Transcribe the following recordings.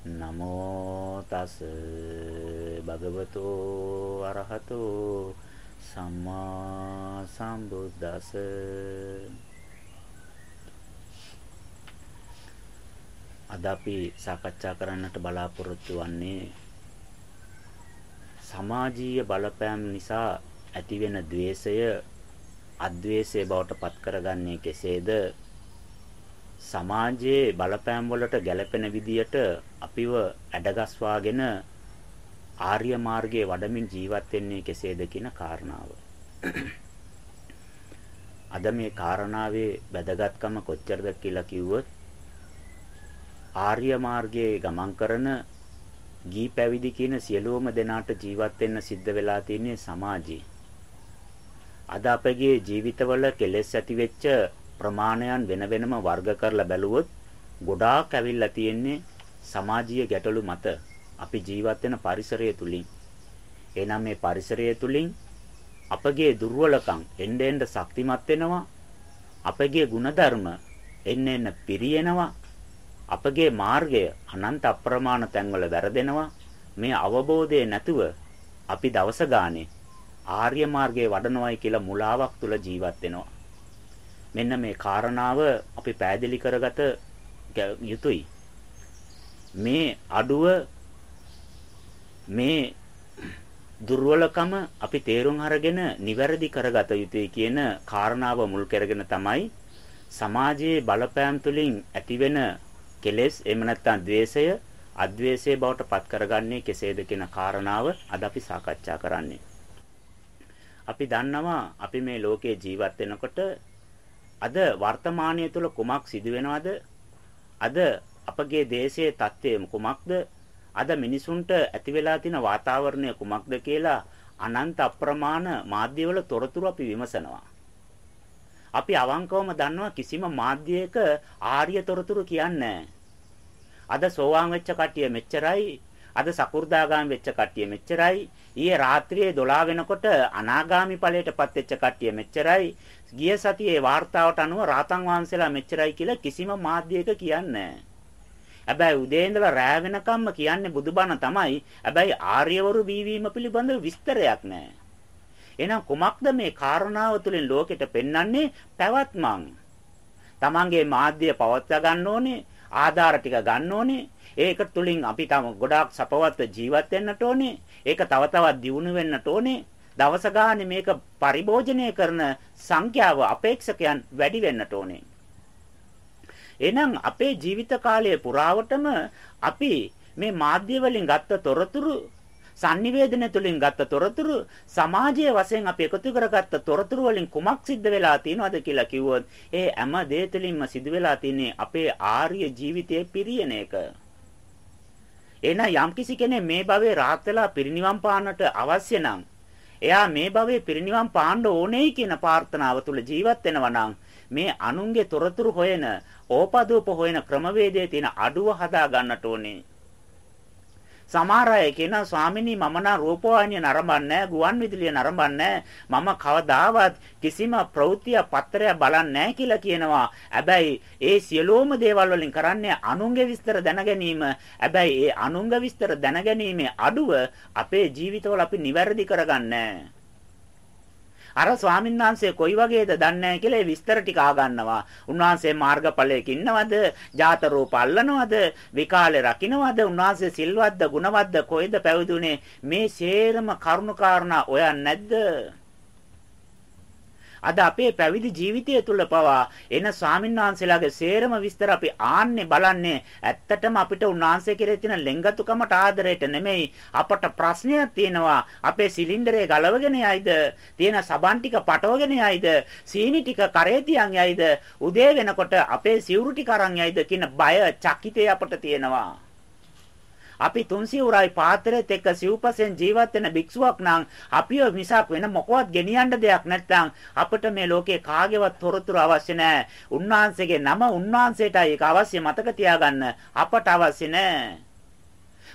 නමෝ තස් භගවතු අරහතෝ සම්මා සම්බුද්දස අද අපි සාකච්ඡා කරන්නට බලාපොරොත්තු වෙන්නේ සමාජීය බලපෑම් නිසා ඇතිවෙන द्वේෂය අද්වේෂය බවට පත් කරගන්නේ කෙසේද? සමාජයේ බලපෑම් වලට ගැළපෙන විදියට අපිව ඇඩගස්වාගෙන ආර්ය මාර්ගයේ වඩමින් ජීවත් වෙන්නේ කෙසේද කියන කාරණාව. අද මේ කාරණාවේ වැදගත්කම කොච්චරද කියලා කිව්වොත් ආර්ය මාර්ගයේ ගමන් කරන ගී පැවිදි කියන සියලුම දෙනාට ජීවත් වෙන්න සිද්ධ වෙලා තියෙන්නේ සමාජයේ. අද අපගේ ජීවිතවල කෙලෙස් ඇති වෙච්ච ප්‍රමාණයන් වෙන වෙනම වර්ග කරලා බැලුවොත් ගොඩාක් ඇවිල්ලා තියෙන්නේ සමාජීය ගැටලු මත. අපි ජීවත් වෙන පරිසරය තුලින්. එනම් මේ පරිසරය තුලින් අපගේ දුර්වලකම් එන්න එන්න ශක්තිමත් වෙනවා. අපගේ ಗುಣධර්ම එන්න එන්න පිරියෙනවා. අපගේ මාර්ගය අනන්ත අප්‍රමාණ තැන්වල වැරදෙනවා. මේ අවබෝධය නැතුව අපි දවස ගානේ ආර්ය මාර්ගයේ වඩනවායි කියලා මුලාවක් තුල ජීවත් වෙනවා. මෙන්න මේ කාරණාව අපි පැහැදිලි කරගත යුතුයි. මේ අඩුව මේ දුර්වලකම අපි තේරුම් අරගෙන නිවැරදි කරගත යුතුයි කියන කාරණාව මුල් කරගෙන තමයි සමාජයේ බලපෑම් තුලින් ඇතිවෙන කෙලෙස් එහෙම නැත්නම් द्वේෂය අද්වේෂය බවට පත් කරගන්නේ කෙසේද කියන කාරණාව අද අපි සාකච්ඡා කරන්නේ. අපි දන්නවා අපි මේ ලෝකේ ජීවත් වෙනකොට අද වර්තමානයේ තුල කුමක් සිදු වෙනවද? අද අපගේ දේශයේ තත්ත්වය කුමක්ද? අද මිනිසුන්ට ඇති වෙලා තියෙන වාතාවරණය කුමක්ද කියලා අනන්ත අප්‍රමාණ මාධ්‍යවල තොරතුරු අපි විමසනවා. අපි අවංකවම දන්නවා කිසිම මාධ්‍යයක ආර්ය තොරතුරු කියන්නේ අද සෝවාන් වෙච්ච කට්ටිය මෙච්චරයි අද සකු르දාගාමි වෙච්ච කට්ටිය මෙච්චරයි ඊයේ රාත්‍රියේ 12 වෙනකොට අනාගාමි ඵලයටපත් වෙච්ච කට්ටිය මෙච්චරයි. ගිය සතියේ වார்த்தාවට අනුව රාතන් වහන්සේලා මෙච්චරයි කියලා කිසිම මාධ්‍යයක කියන්නේ හැබැයි උදේ ඉඳලා රෑ වෙනකම්ම කියන්නේ බුදුබණ තමයි. හැබැයි ආර්යවරු බීවීම පිළිබඳ විස්තරයක් නැහැ. එහෙනම් කොමක්ද මේ කාරණාව තුළින් ලෝකෙට පෙන්වන්නේ පැවැත්මක්. තමන්ගේ මාධ්‍ය පවත්වා ගන්න ඕනේ, ආධාර ටික ගන්න ඕනේ. ඒක තුළින් අපි තම ගොඩාක් සපවත් ජීවත් වෙන්නට ඕනේ. ඒක තව තවත් දියුණු වෙන්නට ඕනේ. දවස ගානේ මේක පරිභෝජනය කරන සංඛ්‍යාව අපේක්ෂකයන් වැඩි වෙන්නට ඕනේ. එහෙනම් අපේ ජීවිත කාලය පුරාවටම අපි මේ මාධ්‍ය වලින් ගත්ත තොරතුරු sannivedana තුලින් ගත්ත තොරතුරු සමාජයේ වශයෙන් අපි එකතු කරගත්ත තොරතුරු වලින් කුමක් සිද්ධ වෙලා තියෙනවද කියලා කිව්වොත් ඒ හැම දේ තුලින්ම සිදු වෙලා තියෙන්නේ අපේ ආර්ය ජීවිතයේ පිරියන එක. එහෙනම් යම්කිසි කෙනෙක් මේ භවයේ රාහත් වෙලා පිරිනිවන් පාන්නට අවශ්‍ය නම් එයා මේ භවයේ පිරිනිවන් පාන්න ඕනේයි කියන ප්‍රාර්ථනාව තුල ජීවත් වෙනවා නම් මේ අනුන්ගේ තොරතුරු හොයන ඕපදූප හොයන ක්‍රමවේදයේ තියෙන අඩුව හදා ගන්නට ඕනේ. සමහර අය කියනවා ස්වාමිනී මම නම් රූපවාහිනිය නරඹන්නේ ගුවන් විදුලිය නරඹන්නේ මම කවදාවත් කිසිම ප්‍රවෘත්තිය පත්‍රය බලන්නේ කියලා කියනවා. හැබැයි ඒ සියලුම දේවල් වලින් කරන්නේ අනුන්ගේ විස්තර දැන ගැනීම. හැබැයි ඒ අනුන්ගේ විස්තර දැන ගැනීමේ අඩුව අපේ ජීවිතවල අපි නිවැරදි කරගන්නේ අර ස්වාමීන් වහන්සේ කොයි වගේද දන්නේ නැහැ කියලා විස්තර ටික ආගන්නවා. උන්වහන්සේ මාර්ගඵලයක ඉන්නවද? ජාත රූප අල්ලනවද? විකාලේ රකින්නවද? උන්වහන්සේ සිල්වත්ද, ගුණවත්ද, කොයිද පැවිදුනේ? මේ සේරම කරුණාකාරණා ඔයන් නැද්ද? අද අපේ පැවිදි ජීවිතය තුළ පවා එන ස්වාමින්වහන්සේලාගේ සේරම විස්තර අපි ආන්නේ බලන්නේ. ඇත්තටම අපිට උන්වහන්සේ කෙරේ තියෙන ලෙන්ගතුකමට ආදරයට නෙමෙයි අපට ප්‍රශ්නයක් තියෙනවා. අපේ සිලින්ඩරේ ගලවගෙන යයිද? තියෙන සබන් ටික පටවගෙන යයිද? සීනි ටික කරේ තියන් යයිද? උදේ වෙනකොට අපේ සිවුරු ටික අරන් යයිද කියන බය චකිතේ අපට තියෙනවා. අපි තුන්සිවුරයි පාත්‍රෙත් එක්ක සිව්පසෙන් ජීවත් වෙන භික්ෂුවක් නම් අපිව මිසක් වෙන මොකවත් ගෙනියන්න දෙයක් නැත්නම් අපිට මේ ලෝකේ කාගේවත් තොරතුරු අවශ්‍ය නැහැ. උන්වහන්සේගේ නම උන්වහන්සේටයි ඒක අවශ්‍ය මතක තියාගන්න අපට අවශ්‍ය නැහැ.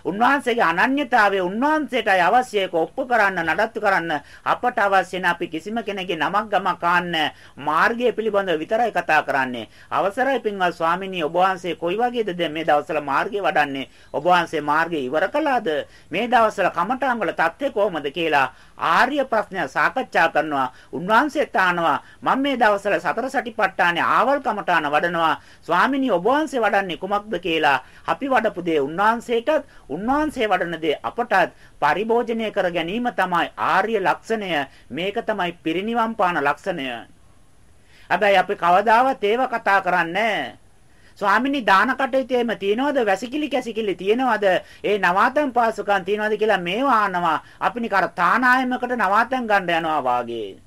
උන්වහන්සේගේ අනන්‍යතාවය උන්වහන්සේටයි අවශ්‍ය ඒක ඔප්පු කරන්න නඩත්තු කරන්න අපට අවශ්‍ය අපි කිසිම කෙනෙකුගේ නමක් ගමක් කාන්න මාර්ගය පිළිබඳව විතරයි කතා කරන්නේ. අවසරයි පින්වත් ස්වාමිනී ඔබ වහන්සේ කොයි වගේද මේ දවස්වල මාර්ගය වඩන්නේ? ඔබ වහන්සේ මාර්ගය ඉවර කළාද? මේ දවස්වල කමඨාන් වල தත්ත්වය කොහොමද කියලා ආර්ය ප්‍රශ්නය සාකච්ඡා කරනවා. උන්වහන්සේත් ආනවා මම මේ දවස්වල සතර සටිපට්ඨානේ ආවල් කමඨාන වඩනවා. ස්වාමිනී ඔබ වහන්සේ වඩන්නේ කුමක්ද කියලා අපි වඩපු දේ උන්වහන්සේටත් උන්වහන්සේ වඩන දේ අපටත් පරිභෝජනය කර ගැනීම තමයි ආර්ය ලක්ෂණය. මේක තමයි පිරිණිවන් පාන ලක්ෂණය. හැබැයි අපි කවදාවත් ඒව කතා කරන්නේ ස්වාමිනී දාන කටයුතු එහෙම තියනවද? වැසිකිලි කැසිකිලි තියනවද? ඒ නවාතන් පාසුකම් තියනවද කියලා මේවා අහනවා. අපි නිකර තානායමකට නවාතන් ගන්න යනවා වාගේ.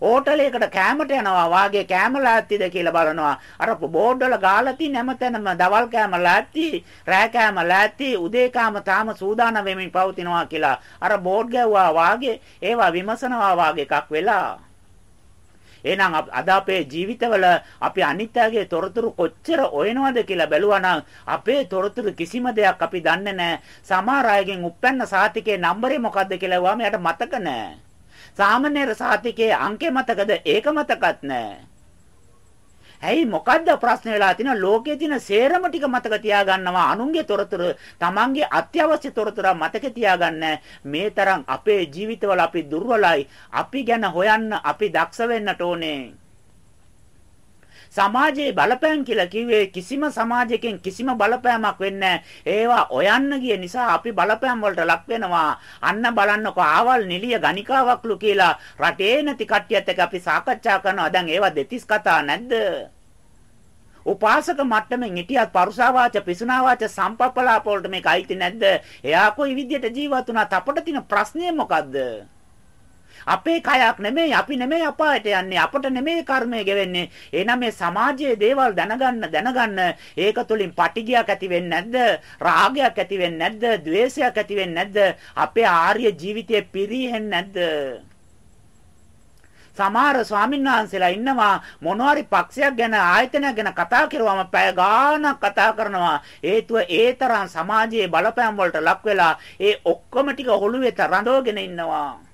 හෝටලයකට කෑමට යනවා වාගේ කෑම ලෑස්තිද කියලා බලනවා. අර බෝඩ් වල ගාලා තියෙන හැමතැනම දවල් කෑම ලෑස්ති, රෑ කෑම ලෑස්ති, උදේ කෑම තාම සූදානම් වෙමින් පවතිනවා කියලා. අර බෝඩ් ගැව්වා වාගේ ඒවා විමසනවා වාගේ එකක් වෙලා. එහෙනම් අද අපේ ජීවිතවල අපි අනිත්‍යයේ තොරතුරු කොච්චර ඔයනවද කියලා බැලුවා නම් අපේ තොරතුරු කිසිම දෙයක් අපි දන්නේ නැහැ. සමහර අයගෙන් උප්පැන්න සාතිකේ නම්බරේ මොකද්ද කියලා වහම යට මතක නැහැ. සාමාන්‍යර සාතිකයේ අංකේ මතකද? ඒක මතකත් නැහැ. ඇයි මොකද්ද ප්‍රශ්න වෙලා තියෙන? ලෝකයේ තියෙන සේරම ටික මතක තියාගන්නවා. අනුන්ගේ තොරතුරු තමන්ගේ අත්‍යවශ්‍ය තොරතුරු මතක තියාගන්න. මේ තරම් අපේ ජීවිතවල අපි දුර්වලයි. අපි ගැන හොයන්න අපි දක්ෂ වෙන්නට ඕනේ. සමාජයේ බලපෑම් කියලා කිව්වේ කිසිම සමාජයකින් කිසිම බලපෑමක් වෙන්නේ ඒවා ඔයන්න ගිය නිසා අපි බලපෑම් වලට ලක් වෙනවා. අන්න බලන්නකෝ ආවල් නිලිය ගණිකාවක්ලු කියලා රටේ නැති කට්ටියත් එක්ක අපි සාකච්ඡා කරනවා. දැන් ඒවා දෙතිස් කතා නැද්ද? උපාසක මට්ටමින් හිටියත් පරුසාවාච පිසුනාවාච සම්පප්පලාප වලට මේක අයිති නැද්ද? එයා කොයි විදියට ජීවත් වුණත් අපට තියෙන ප්‍රශ්නේ මොකද්ද? අපේ කයක් නෙමෙයි අපි නෙමෙයි අපායට යන්නේ අපට නෙමෙයි කර්මය ගෙවෙන්නේ. එහෙනම් මේ සමාජයේ දේවල් දැනගන්න දැනගන්න ඒක තුලින් පටිගයක් ඇති වෙන්නේ නැද්ද? රාගයක් ඇති වෙන්නේ නැද්ද? ద్వේෂයක් ඇති වෙන්නේ නැද්ද? අපේ ආර්ය ජීවිතයේ පිරිහෙන්නේ නැද්ද? සමහර ස්වාමීන් වහන්සේලා ඉන්නවා මොනවාරි පක්ෂයක් ගැන ආයතනයක් ගැන කතා කරුවම පැය ගාණක් කතා කරනවා. හේතුව ඒ තරම් සමාජයේ බලපෑම් වලට ලක් වෙලා ඒ ඔක්කොම ටික ඔළුවේ තරඳවගෙන ඉන්නවා.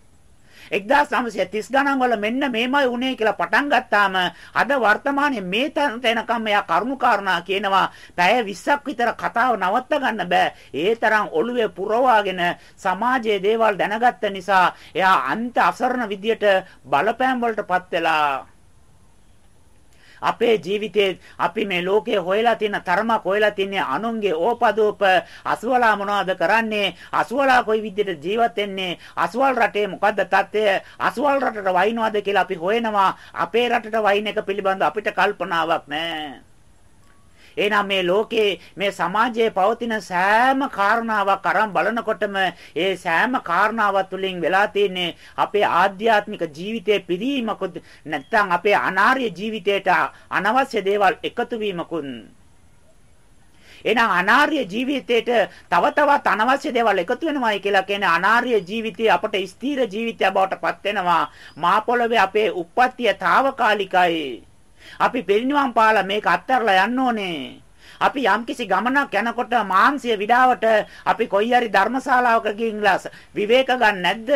1930 ගණන් වල මෙන්න මේමයි උනේ කියලා පටන් ගත්තාම අද වර්තමානයේ මේ තැනකම් මෙයා කරුණු කාරණා කියනවා. පැය 20ක් විතර කතාව නවත්ත ගන්න බෑ. ඒ තරම් ඔළුවේ පුරවාගෙන සමාජයේ දේවල් දැනගත්ත නිසා එයා අන්ත අසරණ විදියට බලපෑම් වලටපත් වෙලා අපේ ජීවිතේ අපි මේ ලෝකේ හොයලා තියෙන තරමක් හොයලා තින්නේ අනුන්ගේ ඕපදෝප. අසුවලා මොනවද කරන්නේ? අසුවලා කොයි විදිහට ජීවත් වෙන්නේ? අසුවල් රටේ මොකද්ද තත්ත්වය? අසුවල් රටට වයින්වද කියලා අපි හොයනවා. අපේ රටට වයින් එක පිළිබඳ අපිට කල්පනාවක් නැහැ එහෙනම් මේ ලෝකේ මේ සමාජයේ පවතින සෑම කාරණාවක් අරන් බලනකොටම ඒ සෑම කාරණාවක් තුළින් වෙලා තියෙන්නේ අපේ ආධ්‍යාත්මික ජීවිතයේ පිරීමකුත් නැත්නම් අපේ අනාර්ය ජීවිතයට අනවශ්‍ය දේවල් එකතු වීමකුත් එහෙනම් අනාර්ය ජීවිතේට තව තවත් අනවශ්‍ය දේවල් එකතු වෙනවායි කියලා කියන්නේ අනාර්ය ජීවිතය අපට ස්ථීර ජීවිතයක් බවට පත් වෙනවා. මා පොළවේ අපේ උප්පත්තිය తాවකාලිකයි. අපි පිරිනිවන් පාලා මේක අත්හැරලා යන්න ඕනේ. අපි යම්කිසි ගමනක් යනකොට මාංශය විඩාවට අපි කොයි හරි ධර්මශාලාවක ගිහින්ලා විවේක ගන්න නැද්ද?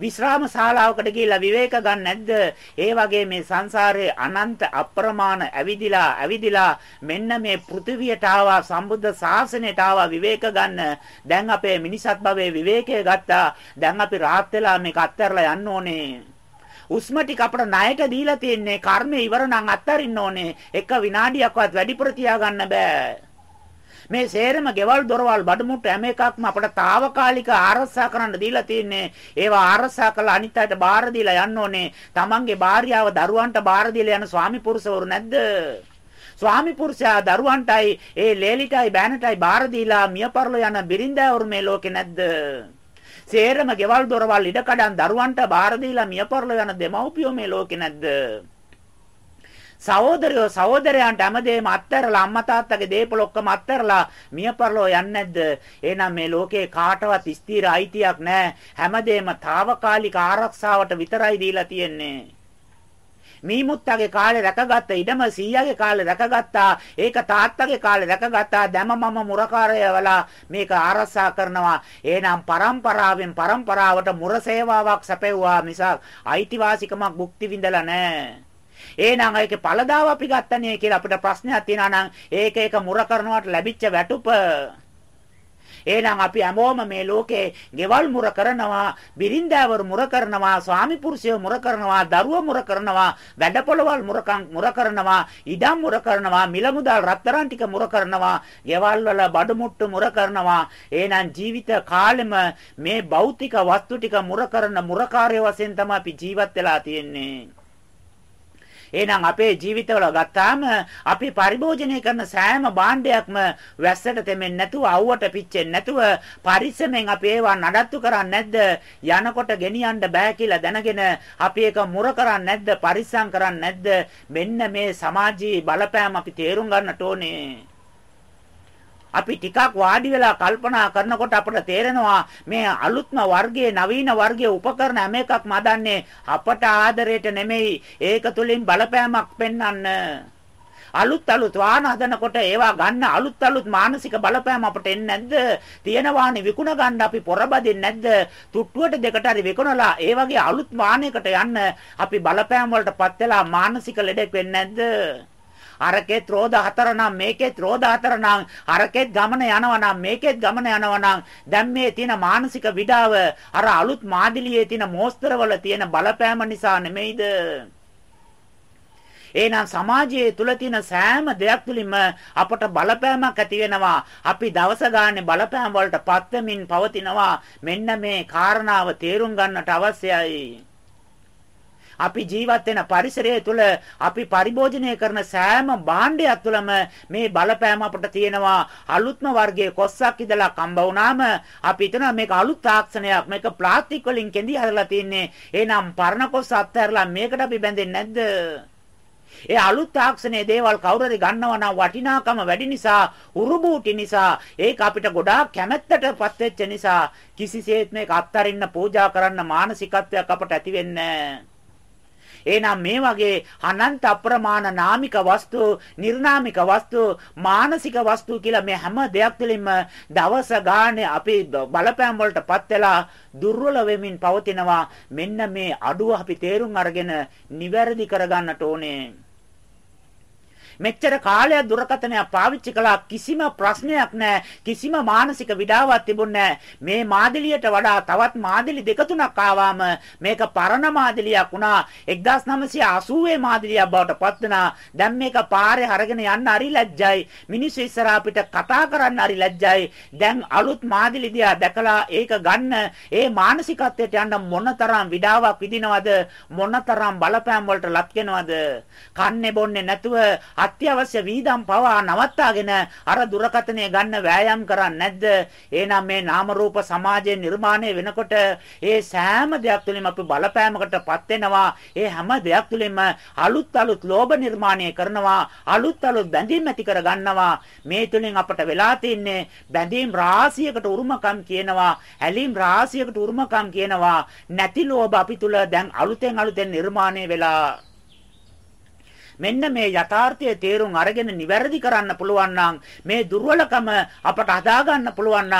විශ්‍රාම ශාලාවකට ගිහිල්ලා විවේක ගන්න නැද්ද? ඒ වගේ මේ සංසාරයේ අනන්ත අප්‍රමාණ ඇවිදිලා ඇවිදිලා මෙන්න මේ පෘථිවියට ආවා සම්බුද්ධ ශාසනයට ආවා විවේක ගන්න. දැන් අපේ මිනිසත් භවයේ විවේකය ගත්තා. දැන් අපි rahat වෙලා මේක අත්හැරලා යන්න ඕනේ. උස්ම ටික අපට ණයට දීලා තියෙන්නේ කර්මය ඉවර නම් අත්තරින්න ඕනේ. එක විනාඩියක්වත් වැඩිපුර තියාගන්න බෑ. මේ සේරම ගෙවල් දොරවල් බඩමුට්ටු හැම එකක්ම අපට తాවකාලික ආරක්ෂා කරන්න දීලා තියෙන්නේ. ඒවා ආරක්ෂා කරලා අනිත් අයට බාර දීලා යන්න ඕනේ. Tamange භාර්යාව දරුවන්ට බාර දීලා යන ස්වාමි පුරුෂවරු නැද්ද? ස්වාමි පුරුෂයා දරුවන්ටයි ඒ ලේලිටයි බෑනටයි බාර දීලා මියපරලෝ යන බිරින්දෑවරු මේ ලෝකේ නැද්ද? සේරම ගෙවල් දොරවල් ඉඩකඩම් දරුවන්ට බාර දීලා මියපරලෝ යන දෙමව්පියෝ මේ ලෝකේ නැද්ද? සහෝදරයෝ සහෝදරයන්ට හැමදේම අත්හැරලා අම්මා තාත්තගේ දේපල ඔක්කොම අත්හැරලා මියපරලෝ යන්නේ නැද්ද? එහෙනම් මේ ලෝකේ කාටවත් ස්ථිර අයිතියක් නැහැ. හැමදේම తాවකාලික ආරක්ෂාවට විතරයි දීලා තියෙන්නේ. මීමුත්තගේ කාලේ රැකගත්ත ඉඩම සීයාගේ කාලේ රැකගත්තා. ඒක තාත්තගේ කාලේ රැකගත්තා. දැම මම මුරකාරය වෙලා මේක ආරක්ෂා කරනවා. එහෙනම් પરම්පරාවෙන් પરම්පරාවට මුර සේවාවක් සැපෙව්වා මිසක් අයිතිවාසිකමක් භුක්ති විඳලා නැහැ. එහෙනම් ඒකේ පළදාව අපි ගත්තනේ කියලා අපිට ප්‍රශ්නයක් තියෙනවා නම් ඒක ඒක මුර කරනවට ලැබිච්ච වැටුප එහෙනම් අපි හැමෝම මේ ලෝකේ ගෙවල් මුර කරනවා, බිරින්දෑවරු මුර කරනවා, ස්වාමි පුරුෂයෝ මුර කරනවා, දරුවෝ මුර කරනවා, වැඩපොළවල් මුරකම් මුර කරනවා, ඉඩම් මුර කරනවා, මිල මුදල් රත්තරන් ටික මුර කරනවා, ගෙවල් වල බඩු මුට්ටු මුර කරනවා. එහෙනම් ජීවිත කාලෙම මේ භෞතික වස්තු ටික මුර කරන මුරකාරය වශයෙන් තමයි අපි ජීවත් වෙලා තියෙන්නේ. එහෙනම් අපේ ජීවිතවල ගත්තාම අපි පරිභෝජනය කරන සෑම භාණ්ඩයක්ම වැස්සට තෙමෙන්නේ නැතුව අවුවට පිච්චෙන්නේ නැතුව පරිස්සමෙන් අපි ඒවා නඩත්තු කරන්නේ නැද්ද? යනකොට ගෙනියන්න බෑ කියලා දැනගෙන අපි ඒක මුර කරන්නේ නැද්ද? පරිස්සම් කරන්නේ නැද්ද? මෙන්න මේ සමාජීය බලපෑම අපි තේරුම් ගන්නට ඕනේ. අපි ටිකක් වාඩි වෙලා කල්පනා කරනකොට අපට තේරෙනවා මේ අලුත්ම වර්ගයේ නවීන වර්ගයේ උපකරණ හැම එකක්ම හදන්නේ අපට ආදරයට නෙමෙයි ඒක තුලින් බලපෑමක් පෙන්වන්න අලුත් අලුත් වාහන හදනකොට ඒවා ගන්න අලුත් අලුත් මානසික බලපෑම අපට එන්නේ නැද්ද? තියෙන වාහනේ විකුණ ගන්න අපි පොරබදින්නේ නැද්ද? තුට්ටුවට දෙකට හරි විකුණලා ඒ වගේ අලුත් වාහනයකට යන්න අපි බලපෑම් වලටපත් වෙලා මානසික ලෙඩක් වෙන්නේ නැද්ද? අරකෙත් රෝද හතර නම් මේකෙත් රෝද හතර නම් අරකෙත් ගමන යනවා නම් මේකෙත් ගමන යනවා නම් දැන් මේ තියෙන මානසික විඩාව අර අලුත් මාදිලියේ තියෙන මෝස්තරවල තියෙන බලපෑම නිසා නෙමෙයිද එහෙනම් සමාජයේ තුල තියෙන සෑම දෙයක් තුලින්ම අපට බලපෑමක් ඇති වෙනවා. අපි දවස ගානේ බලපෑම් වලට පත් වෙමින් පවතිනවා. මෙන්න මේ කාරණාව තේරුම් ගන්නට අවශ්‍යයි. අපි ජීවත් වෙන පරිසරය තුළ අපි පරිභෝජනය කරන සෑම භාණ්ඩයක් තුළම මේ බලපෑම අපට තියෙනවා. අලුත්ම වර්ගයේ කොස්සක් ඉදලා කම්බ වුණාම අපි හිතනවා මේක අලුත් තාක්ෂණයක් මේක ප්ලාස්ටික් වලින් කෙඳි හදලා තින්නේ. එහෙනම් පරණ කොස්ස අත්හැරලා මේකට අපි බැඳෙන්නේ නැද්ද? ඒ අලුත් තාක්ෂණයේ දේවල් කවුරු හරි ගන්නවා නම් වටිනාකම වැඩි නිසා උරුබූටි නිසා ඒක අපිට ගොඩාක් කැමැත්තටපත් වෙච්ච නිසා කිසිසේත් මේක අත්හරින්න පූජා කරන්න මානසිකත්වයක් අපට ඇති වෙන්නේ නැහැ. එහෙනම් මේ වගේ අනන්ත අප්‍රමාණ නාමික වස්තු, නිර්නාමික වස්තු, මානසික වස්තු කියලා මේ හැම දෙයක් තුළින්ම දවස ගානේ අපි බලපෑම් වලටපත් වෙලා දුර්වල වෙමින් පවතිනවා. මෙන්න මේ අඩුව අපි තේරුම් අරගෙන නිවැරදි කරගන්නට ඕනේ. මෙච්චර කාලයක් දුරකථනයක් පාවිච්චි කළා. කිසිම ප්‍රශ්නයක් නැහැ. කිසිම මානසික විඩාවක් තිබුණේ මේ මාදිලියට වඩා තවත් මාදිලි දෙක තුනක් ආවාම මේක පරණ මාදිලියක් වුණා. 1980 මාදිලියක් බවට පත් වුණා. දැන් මේක පාරේ අරගෙන යන්න හරි ලැජ්ජයි. මිනිස්සු ඉස්සරහා අපිට කතා කරන්න හරි ලැජ්ජයි. දැන් අලුත් මාදිලි දිහා දැකලා ඒක ගන්න. ඒ මානසිකත්වයට යන්න මොනතරම් විඩාවක් විදිනවද මොනතරම් බලපෑම් වලට ලක් වෙනවද? කන්නේ බොන්නේ නැතුව අත්‍යවශ්‍ය වීදම් පවා නවත්තාගෙන අර දුරකථනය ගන්න වෑයම් කරන්නේ නැද්ද? එහෙනම් මේ නාම රූප සමාජයේ නිර්මාණය වෙනකොට ඒ සෑම දෙයක් තුළින්ම අපි බලපෑමකටපත් වෙනවා. ඒ හැම දෙයක් තුළින්ම අලුත් අලුත් ලෝභ නිර්මාණය කරනවා. අලුත් අලුත් බැඳීම් ඇති කර ගන්නවා. මේ තුළින් අපට වෙලා තින්නේ බැඳීම් රාශියකට උරුමකම් කියනවා. ඇලීම් රාශියකට උරුමකම් කියනවා. නැති ලෝභ අපි තුල දැන් අලුතෙන් අලුතෙන් නිර්මාණය වෙලා මෙන්න මේ යථාර්ථය තේරුම් අරගෙන නිවැරදි කරන්න පුළුවන් මේ දුර්වලකම අපට හදා ගන්න පුළුවන්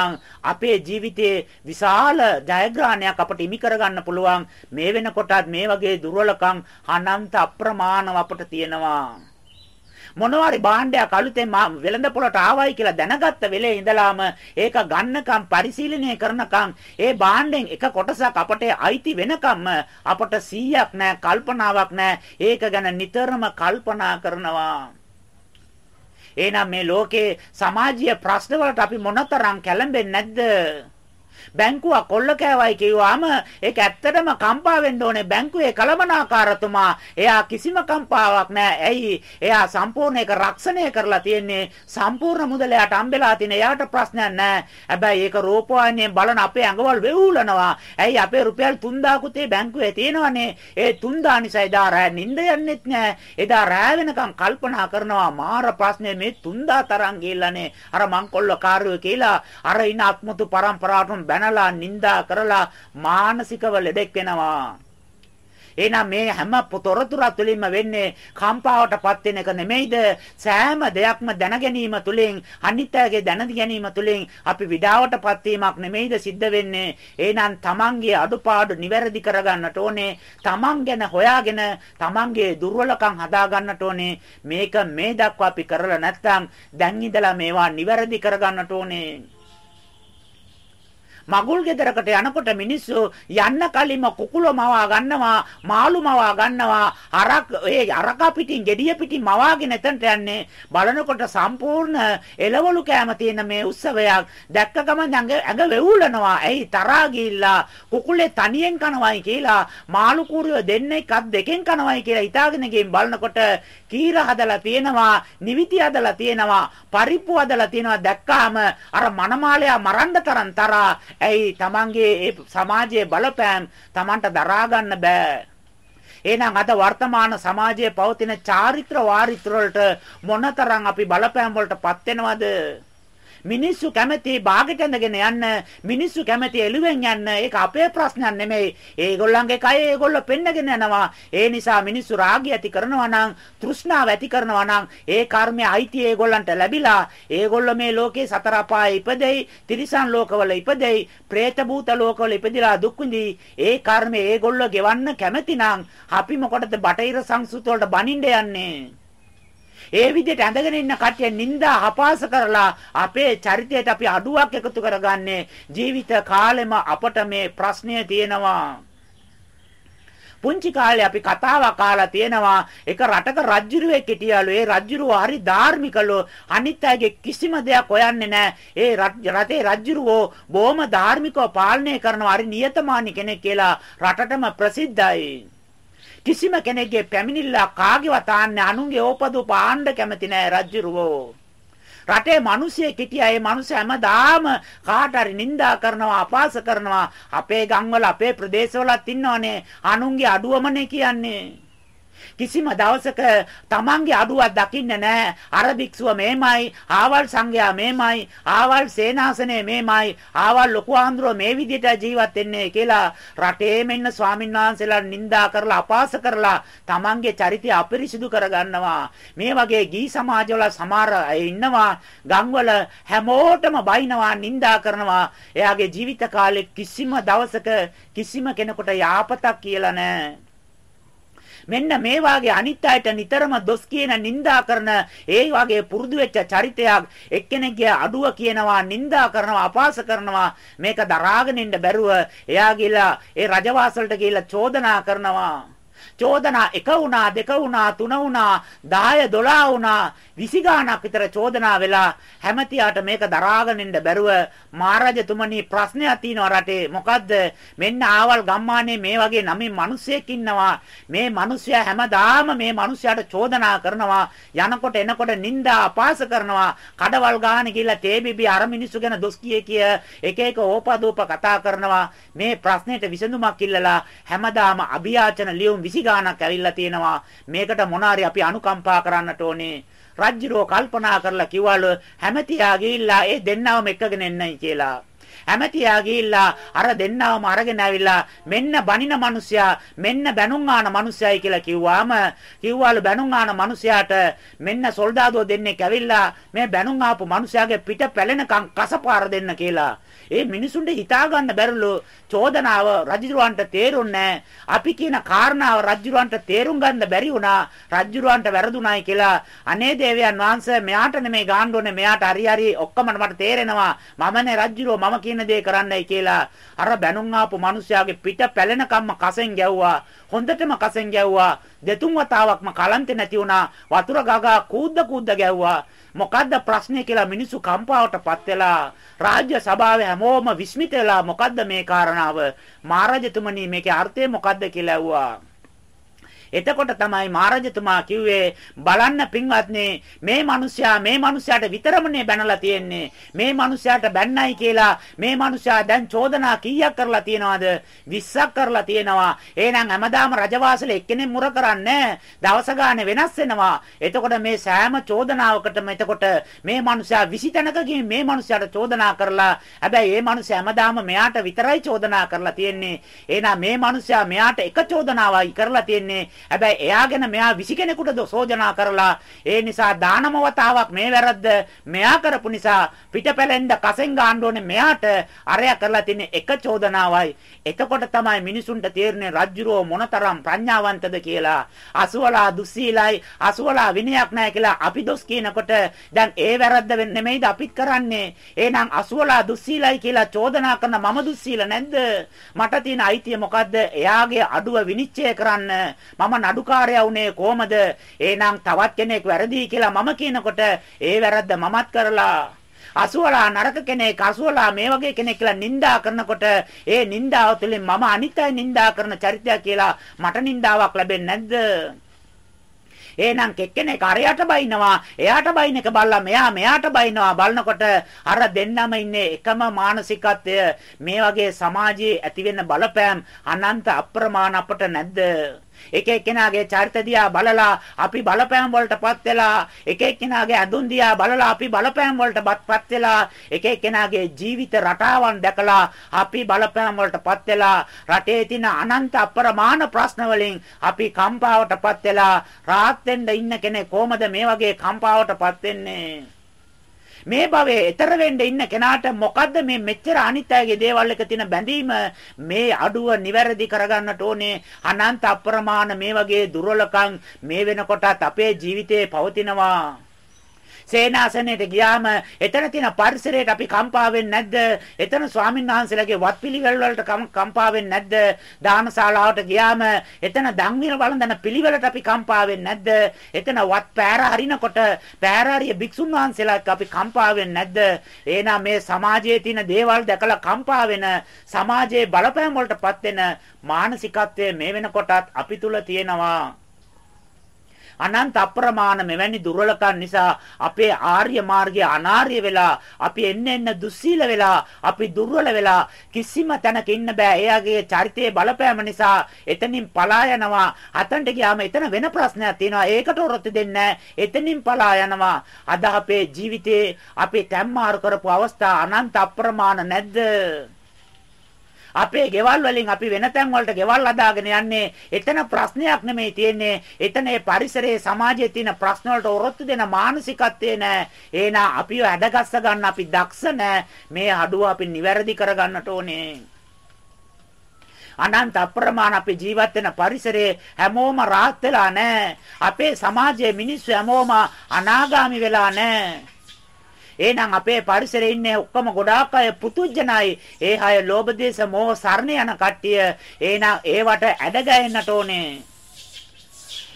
අපේ ජීවිතයේ විශාල ජයග්‍රහණයක් අපට ඉමි කරගන්න පුළුවන්. මේ වෙනකොටත් මේ වගේ දුර්වලකම් අනන්ත අප්‍රමාණව අපට තියෙනවා. මොනවාරි භාණ්ඩයක් අලුතෙන් වෙළඳ පොළට ආවයි කියලා දැනගත්ත වෙලේ ඉඳලාම ඒක ගන්නකම් පරිශීලනය කරනකම් ඒ භාණ්ඩෙන් එක කොටසක් අපට අයිති වෙනකම් අපට 100ක් නැහැ කල්පනාවක් නැහැ ඒක ගැන නිතරම කල්පනා කරනවා. එහෙනම් මේ ලෝකේ සමාජීය ප්‍රශ්න වලට අපි මොනතරම් කැළඹෙන්නේ නැද්ද? බැංකුවක් කොල්ල කෑවයි කිව්වාම ඒක ඇත්තටම කම්පා වෙන්න ඕනේ බැංකුවේ කලමනාකාරතුමා. එයා කිසිම කම්පාවක් නැහැ. ඇයි? එයා සම්පූර්ණ ඒක රක්ෂණය කරලා තියෙන්නේ. සම්පූර්ණ මුදල එයාට හම්බෙලා තියෙන. එයාට ප්‍රශ්නයක් නැහැ. හැබැයි ඒක රූපවාහිනියෙන් බලන අපේ ඇඟවල් වෙවුලනවා. ඇයි අපේ රුපියල් 3000 බැංකුවේ තියෙනවනේ. ඒ 3000 නිසා එදා රෑ නිින්ද යන්නෙත් නැහැ. එදා රෑ වෙනකම් කල්පනා කරනවා මාර ප්‍රශ්නේ මේ 3000 තරම් ගිල්ලානේ. අර මංකොල්ල කාර්යය කියලා අර ඉන්න ආත්මතු පරම්පරාවටම බැනලා නිඳා කරලා මානසිකව ලෙඩෙක් වෙනවා. එහෙනම් මේ හැම තොරතුරක් තුළින්ම වෙන්නේ කම්පාවටපත් වෙන එක නෙමෙයිද? සෑම දෙයක්ම දැන ගැනීම තුළින් අනිත්‍යයේ දැන ගැනීම තුළින් අපි විඩාවටපත් වීමක් නෙමෙයිද සිද්ධ වෙන්නේ? එහෙනම් තමන්ගේ අඩුපාඩු නිවැරදි කරගන්නට ඕනේ. තමන් ගැන හොයාගෙන තමන්ගේ දුර්වලකම් හදාගන්නට ඕනේ. මේක මේ දක්වා අපි කරලා නැත්නම් දැන් ඉඳලා මේවා නිවැරදි කරගන්නට ඕනේ. මගුල් ගෙදරකට යනකොට මිනිස්සු යන්න කලින්ම කුකුල මවා ගන්නවා මාළු මවා ගන්නවා අරක් ඒ අරකා පිටින් gediya පිටින් මවාගෙන එතනට යන්නේ. බලනකොට සම්පූර්ණ එළවලු කෑම තියෙන මේ උත්සවයක්. දැක්ක ගමන් ඇඟ වෙවුලනවා. ඇයි තරහා ගිහිල්ලා? කුකුලේ තනියෙන් කනවයි කියලා මාළු කුරිය දෙන්නේ එකක් දෙකෙන් කනවයි කියලා හිතාගෙන ගිහින් බලනකොට කීර හදලා තියෙනවා නිවිති හදලා තියෙනවා පරිප්පු හදලා තියෙනවා. දැක්කාම අර මනමාලයා මරන්න තරම් තරහා. ඇයි Tamange ඒ සමාජයේ බලපෑම් Tamanට දරා ගන්න බෑ. එහෙනම් අද වර්තමාන සමාජයේ පවතින චාරිත්‍ර වාරිත්‍ර වලට මොනතරම් අපි බලපෑම් වලටපත් වෙනවද? මිනිස්සු කැමති බාගෙට ඇඳගෙන යන්න මිනිස්සු කැමති එළුවෙන් යන්න ඒක අපේ ප්‍රශ්නයක් නෙමෙයි. ඒගොල්ලන්ගේ කය ඒගොල්ලෝ පෙන්නගෙන යනවා. ඒ නිසා මිනිස්සු රාගය ඇති කරනවා නම් තෘෂ්ණාව ඇති කරනවා නම් ඒ කර්මයේ අයිතිය ඒගොල්ලන්ට ලැබිලා ඒගොල්ලෝ මේ ලෝකේ සතර අපායේ ඉපදෙයි තිරිසන් ලෝකවල ඉපදෙයි പ്രേත භූත ලෝකවල ඉපදිලා දුක් විඳි. ඒ කර්මය ඒගොල්ලෝ ගෙවන්න කැමති නම් අපි මොකටද බටහිර සංස්කෘතිය වලට බනින්න යන්නේ? ඒ විදිහට ඇඳගෙන ඉන්න කට්ටිය නිନ୍ଦා අපහාස කරලා අපේ චරිතයට අපි අඩුවක් එකතු කරගන්නේ ජීවිත කාලෙම අපට මේ ප්‍රශ්නය තියෙනවා. පුංචි කාලේ අපි කතාවක් අහලා තියෙනවා එක රටක රජුරුවෙක් හිටියලු. ඒ රජුරුව හරි ධාර්මිකලු. අනිත් අයගේ කිසිම දෙයක් හොයන්නේ නැහැ. ඒ රටේ රජුරුවෝ බොහොම ධාර්මිකව පාලනය කරනවා. හරි නියතමානී කෙනෙක් කියලා රටටම ප්‍රසිද්ධයි. කිසිම කෙනෙක්ගේ පැමිණිල්ලක් කාගේවත් ආන්නේ අනුන්ගේ ඕපදූප ආණ්ඩ කැමති නෑ රජුරෝ. රටේ මිනිස්සෙක් හිටියා ඒ මිනිස්සු හැමදාම කාට හරි නිඳා කරනවා අපහාස කරනවා. අපේ ගම්වල අපේ ප්‍රදේශවලත් ඉන්නවනේ. අනුන්ගේ අඩුවමනේ කියන්නේ. කිසිම දවසක තමන්ගේ අඩුවක් දකින්නේ නැහැ. අර භික්ෂුව මේමයි, ආවල් සංඝයා මේමයි, ආවල් සේනාසනේ මේමයි, ආවල් ලොකු ආන්දරෝ මේ විදිහට ජීවත් වෙන්නේ කියලා රටේම ඉන්න ස්වාමීන් වහන්සේලා නිඳා කරලා අපාස කරලා තමන්ගේ චරිතය අපිරිසිදු කරගන්නවා. මේ වගේ ගී සමාජවල සමහර අය ඉන්නවා ගම්වල හැමෝටම බයිනවා නිඳා කරනවා. එයාගේ ජීවිත කාලේ කිසිම දවසක කිසිම කෙනෙකුට යාපතක් කියලා නැහැ. මෙන්න මේ වාගේ අනිත් අයට නිතරම දොස් කියන නිඳා කරන ඒ වාගේ පුරුදු වෙච්ච චරිතයක් එක්කෙනෙක්ගේ අඩුව කියනවා නිඳා කරනවා අපහාස කරනවා මේක දරාගෙන ඉන්න බැරුව එයා ගිහලා ඒ රජවාසලට ගිහලා චෝදනා කරනවා. චෝදනා එක වුණා දෙක වුණා තුන වුණා 10 12 වුණා 20 ගාණක් විතර චෝදනා වෙලා හැමතියාට මේක දරාගෙන ඉන්න බැරුව මහරජතුමනි ප්‍රශ්නයක් තියෙනවා රටේ. මොකද්ද? මෙන්න ආවල් ගම්මානේ මේ වගේ නමින් මිනිස්සෙක් ඉන්නවා. මේ මිනිස්සයා හැමදාම මේ මිනිස්සයාට චෝදනා කරනවා. යනකොට එනකොට නිନ୍ଦා අපාස කරනවා. කඩවල් ගාන කියලා තේබිබි අර මිනිස්සු ගැන දොස් කියේ කිය එක එක ඕපදූප කතා කරනවා. මේ ප්‍රශ්නෙට විසඳුමක් ඉල්ලලා හැමදාම අභියාචන ලියුම් 20 ගාණක් ඇවිල්ලා තියෙනවා. මේකට මොනාරි අපි අනුකම්පා කරන්නට ඕනේ. රජ්ජුරෝ කල්පනා කරලා කිව්වලු හැමතියා ගිහිල්ලා ඒ දෙන්නවම එක්කගෙන එන්නයි කියලා. ඇමතියා ගිහිල්ලා අර දෙන්නවම අරගෙන ඇවිල්ලා මෙන්න බනින මිනිසයා මෙන්න බැනුම් ආන මිනිසයයි කියලා කිව්වාම කිව්වලු බැනුම් ආන මිනිසයාට මෙන්න සොල්දාදුව දෙන්නෙක් ඇවිල්ලා මේ බැනුම් ආපු මිනිසයාගේ පිට පැලෙනකන් කසපාර දෙන්න කියලා ඒ මිනිසුන්ට හිතා ගන්න බැරිලු. චෝදනාව රජුරවන්ට තේරුන්නේ අපි කියන කාරණාව රජුරවන්ට තේරුම් ගන්න බැරි වුණා. රජුරවන්ට වැරදුනායි කියලා. අනේ දේවයන් වහන්සේ මෙයාට නෙමෙයි ගාන්න ඕනේ මෙයාට හරි හරි ඔක්කොම මට තේරෙනවා. මමනේ රජුරෝ මම කියන දේ කරන්නයි කියලා. අර බැනුම් ආපු මිනිස්යාගේ පිට පැලෙනකම්ම කසෙන් ගැව්වා. හොඳටම කසෙන් ගැව්වා. දෙතුන් වතාවක්ම කලන්තේ නැති වුණා. වතුර ගගා කූද්ද කූද්ද ගැව්වා. මොකද්ද ප්‍රශ්නේ කියලා මිනිස්සු කම්පාවටපත් වෙලා රාජ්‍ය සභාවේ හැමෝම විස්මිත වෙලා මොකද්ද මේ කාරණාව? මහරජතුමනි මේකේ අර්ථය මොකද්ද කියලා ඇහුවා. එතකොට තමයි මහරජතුමා කිව්වේ බලන්න පින්වත්නි මේ මිනිසයා මේ මිනිසයාට විතරමනේ බැනලා තියෙන්නේ. මේ මිනිසයාට බැන්නයි කියලා මේ මිනිසයා දැන් චෝදනා කීයක් කරලා තියනවද? 20ක් කරලා තියෙනවා. එහෙනම් හැමදාම රජවාසල එක්කෙනෙක් මුර කරන්නේ දවස ගානේ වෙනස් වෙනවා. එතකොට මේ සෑම චෝදනාවකටම එතකොට මේ මිනිසයා 20 තැනක ගිහින් මේ මිනිසයාට චෝදනා කරලා හැබැයි මේ මිනිසයා හැමදාම මෙයාට විතරයි චෝදනා කරලා තියෙන්නේ. එහෙනම් මේ මිනිසයා මෙයාට එක චෝදනාවයි කරලා තියෙන්නේ. හැබැයි එයාගෙන මෙයා 20 කෙනෙකුට සෝජනා කරලා ඒ නිසා දානම වතාවක් මේ වැරද්ද මෙයා කරපු නිසා පිටපැලෙන්ද කසෙන් ගන්න ඕනේ මෙයාට අරයා කරලා තියෙන එක චෝදනාවයි. එතකොට තමයි මිනිසුන්ට තේරෙන්නේ රජ්ජුරෝ මොනතරම් ප්‍රඥාවන්තද කියලා. අසුවලා දුස්සීලයි අසුවලා විනයක් නැහැ කියලා අපි දොස් කියනකොට දැන් ඒ වැරද්ද නෙමෙයිද අපිත් කරන්නේ. එහෙනම් අසුවලා දුස්සීලයි කියලා චෝදනා කරන මම දුස්සීල නැද්ද? මට තියෙන අයිතිය මොකද්ද? එයාගේ අඩුව විනිශ්චය කරන්න. මම නඩුකාරයා වුණේ කොහමද? එහෙනම් තවත් කෙනෙක් වැරදි කියලා මම කියනකොට ඒ වැරද්ද මමත් කරලා අසුවලා නරක කෙනෙක් අසුවලා මේ වගේ කෙනෙක් කියලා නිඳා කරනකොට ඒ නිඳාව තුළින් මම අනිත් අය නිඳා කරන චරිතයක් කියලා මට නිඳාවක් ලැබෙන්නේ නැද්ද? එහෙනම් කෙක්කෙනෙක් අරයට බයිනවා එයාට බයින එක බලලා මෙයා මෙයාට බයිනවා බලනකොට අර දෙන්නම ඉන්නේ එකම මානසිකත්වය මේ වගේ සමාජයේ ඇතිවෙන බලපෑම් අනන්ත අප්‍රමාණ අපට නැද්ද එක එක්කෙනාගේ චරිත දිහා බලලා අපි බලපෑම් වලටපත් වෙලා එක එක්කෙනාගේ අඳුන් දිහා බලලා අපි බලපෑම් වලටපත් වෙලා එක එක්කෙනාගේ ජීවිත රටාවන් දැකලා අපි බලපෑම් වලටපත් වෙලා රටේ තියෙන අනන්ත අප්‍රමාණ ප්‍රශ්න වලින් අපි කම්පාවටපත් වෙලා රාත් වෙන්න ඉන්න කෙනෙක් කොහමද මේ වගේ කම්පාවටපත් වෙන්නේ මේ භවයේ ඈතර වෙන්න ඉන්න කෙනාට මොකද්ද මේ මෙච්චර අනිත් අයගේ දේවල් එක තියෙන බැඳීම? මේ අඩුව නිවැරදි කරගන්නට ඕනේ. අනන්ත අප්‍රමාණ මේ වගේ දුර්වලකම් මේ වෙනකොටත් අපේ ජීවිතේ පවතිනවා. සේනාසනයට ගියාම එතන තියෙන පරිසරයට අපි කම්පා නැද්ද? එතන ස්වාමීන් වහන්සේලාගේ වත්පිළිවෙල වලට කම්පා නැද්ද? දානශාලාවට ගියාම එතන ධම්මිර වළඳන පිළිවෙලට අපි කම්පා නැද්ද? එතන වත් පෑර හරිනකොට පෑර හරිය භික්ෂුන් වහන්සේලාට අපි කම්පා නැද්ද? එහෙනම් මේ සමාජයේ තියෙන දේවල් දැකලා කම්පා වෙන සමාජයේ බලපෑම් වලටපත් වෙන මානසිකත්වය මේ වෙනකොටත් අපි තුල තියෙනවා අනන්ත අප්‍රමාණ මෙවැනි දුර්වලකම් නිසා අපේ ආර්ය මාර්ගය අනාර්ය වෙලා අපි එන්න එන්න දුස්සීල වෙලා අපි දුර්වල වෙලා කිසිම තැනක ඉන්න බෑ. එයාගේ චරිතයේ බලපෑම නිසා එතනින් පලා යනවා. අතන්ට ගියාම එතන වෙන ප්‍රශ්නයක් තියෙනවා. ඒකට උරොත්තු දෙන්නේ එතනින් පලා යනවා. අද අපේ ජීවිතේ අපි තැම්මාරු කරපු අවස්ථා අනන්ත අප්‍රමාණ නැද්ද? අපේ ගෙවල් වලින් අපි වෙන තැන් වලට ගෙවල් හදාගෙන යන්නේ එතන ප්‍රශ්නයක් නෙමෙයි තියෙන්නේ එතන ඒ පරිසරයේ සමාජයේ තියෙන ප්‍රශ්න වලට ඔරොත්තු දෙන මානසිකත්වය නෑ එහෙනම් අපිව ඇඩගස්ස ගන්න අපි දක්ෂ නෑ මේ අඩුව අපි නිවැරදි කරගන්නට ඕනේ අනන්ත අප්‍රමාණ අපි ජීවත් වෙන පරිසරයේ හැමෝම rahat වෙලා නැහැ. අපේ සමාජයේ මිනිස්සු හැමෝම අනාගාමි වෙලා නැහැ. එහෙනම් අපේ පරිසරයේ ඉන්නේ ඔක්කොම ගොඩාක් අය පුතුජනයි. ඒ අය ලෝභ දේශ මොහ සරණ යන කට්ටිය. එහෙනම් ඒවට ඇඩගැහෙන්නට ඕනේ.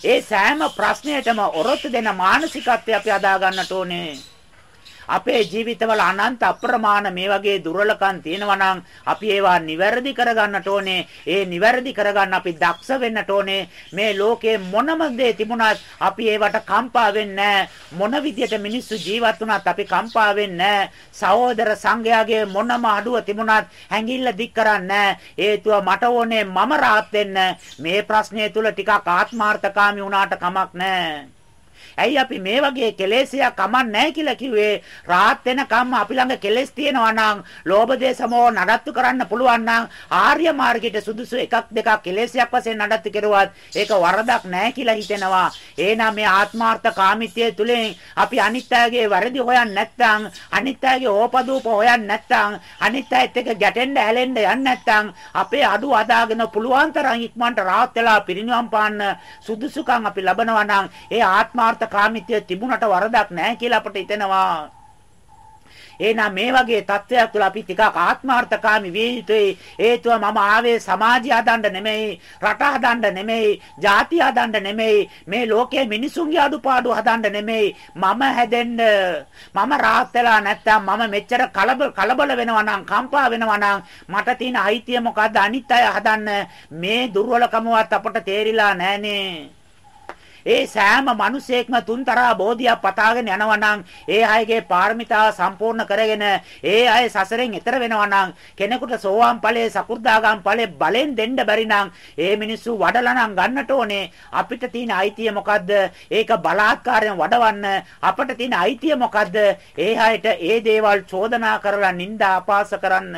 ඒ සෑම ප්‍රශ්නයකටම ඔරොත්තු දෙන මානසිකත්වය අපි අදා ගන්නට ඕනේ. අපේ ජීවිතවල අනන්ත අප්‍රමාණ මේ වගේ දුර්වලකම් තියෙනවා නම් අපි ඒවා නිවැරදි කරගන්නට ඕනේ. ඒ නිවැරදි කරගන්න අපි දක්ෂ වෙන්නට ඕනේ. මේ ලෝකේ මොනම දේ තිබුණත් අපි ඒවට කම්පා වෙන්නේ මොන විදියට මිනිස්සු ජීවත් වුණත් අපි කම්පා වෙන්නේ සහෝදර සංඝයාගේ මොනම අඩුව තිබුණත් හැංගිල්ල දික් කරන්නේ හේතුව මට ඕනේ මම rahat වෙන්න. මේ ප්‍රශ්නය තුල ටිකක් ආත්මార్థකාමී වුණාට කමක් නැහැ. ඇයි අපි මේ වගේ කෙලෙසියක් කමක් නැහැ කියලා කිව්වේ? රාහත් වෙනකම් අපි ළඟ කෙලෙස් තියෙනවා නම්, ලෝභ දේශ මොහ නඩත්තු කරන්න පුළුවන් නම් ආර්ය මාර්ගයට සුදුසු එකක් දෙකක් කෙලෙසියක් වශයෙන් නඩත්තු කෙරුවත් ඒක වරදක් නැහැ කියලා හිතෙනවා. එහෙනම් මේ ආත්මාර්ථ කාමිත්‍යය තුලින් අපි අනිත්‍යයේ වැරදි හොයන්නේ නැත්නම්, අනිත්‍යයේ ඕපදූප හොයන්නේ නැත්නම්, අනිත්‍යයත් එක්ක ගැටෙන්න ඇලෙන්න යන්නේ නැත්නම් අපේ අඩු අදාගෙන පුළුවන් තරම් ඉක්මනට රාහත් වෙලා පිරිනිවන් පාන්න සුදුසුකම් අපි ලබනවා නම් ඒ ආත්මාර්ථ කාමිත්‍ය තිබුණට වරදක් නැහැ කියලා අපට හිතෙනවා. එහෙනම් මේ වගේ තත්ත්වයක් තුළ අපි ටිකක් ආත්මార్థකාමී විය යුතුයි. හේතුව මම ආවේ සමාජය හදන්න නෙමෙයි, රට හදන්න නෙමෙයි, ජාතිය හදන්න නෙමෙයි, මේ ලෝකයේ මිනිසුන්ගේ අඩුපාඩු හදන්න නෙමෙයි. මම හැදෙන්න මම rahat වෙලා නැත්තම් මම මෙච්චර කලබල කලබල වෙනවා නම්, කම්පා වෙනවා නම් මට තියෙන අයිතිය මොකද්ද අනිත් අය හදන්න මේ දුර්වලකමවත් අපට තේරිලා නැහනේ. ඒ සෑම මිනිසෙක්ම තුන්තරා බෝධියක් පතාගෙන යනවා ඒ අයගේ පාරමිතා සම්පූර්ණ කරගෙන ඒ අය සසරෙන් එතර වෙනවා කෙනෙකුට සෝවාන් ඵලයේ සකු르දාගාම් ඵලයේ බලෙන් දෙන්න බැරි ඒ මිනිස්සු වඩලා ගන්නට ඕනේ. අපිට තියෙන අයිතිය මොකද්ද? ඒක බලාත්කාරයෙන් වඩවන්න අපට තියෙන අයිතිය මොකද්ද? ඒ අයට ඒ දේවල් චෝදනා කරලා නිନ୍ଦා අපාස කරන්න.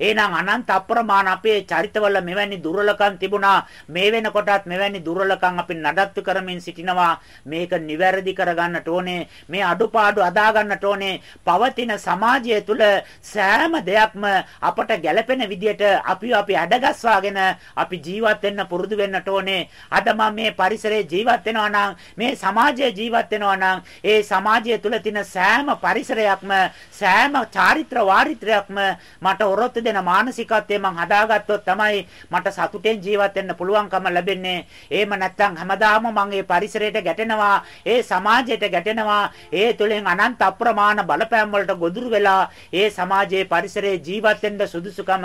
එහෙනම් අනන්ත අප්‍රමාණ අපේ චරිතවල මෙවැනි දුර්වලකම් තිබුණා. මේ වෙනකොටත් මෙවැනි දුර්වලකම් අපි නඩත්තු කරමින් සිටිනවා. මේක නිවැරදි කරගන්නට ඕනේ. මේ අඩුපාඩු අදා ගන්නට ඕනේ. පවතින සමාජය තුළ සෑම දෙයක්ම අපට ගැළපෙන විදියට අපි අපි අඩගස්වාගෙන අපි ජීවත් වෙන්න පුරුදු වෙන්නට ඕනේ. අද මම මේ පරිසරයේ ජීවත් වෙනවා නම් මේ සමාජයේ ජීවත් වෙනවා නම් ඒ සමාජය තුළ තියෙන සෑම පරිසරයක්ම සෑම චාරිත්‍ර වාරිත්‍රයක්ම මට ඔරොත්තු දෙන මානසිකත්වය මං හදාගත්තොත් තමයි මට සතුටෙන් ජීවත් වෙන්න පුළුවන්කම ලැබෙන්නේ. එහෙම නැත්නම් හැමදාම මං ඒ පරිසරයට ගැටෙනවා, ඒ සමාජයට ගැටෙනවා. ඒ තුලින් අනන්ත අප්‍රමාණ බලපෑම් වලට ගොදුරු වෙලා ඒ සමාජයේ පරිසරයේ ජීවත් වෙන්න සුදුසුකම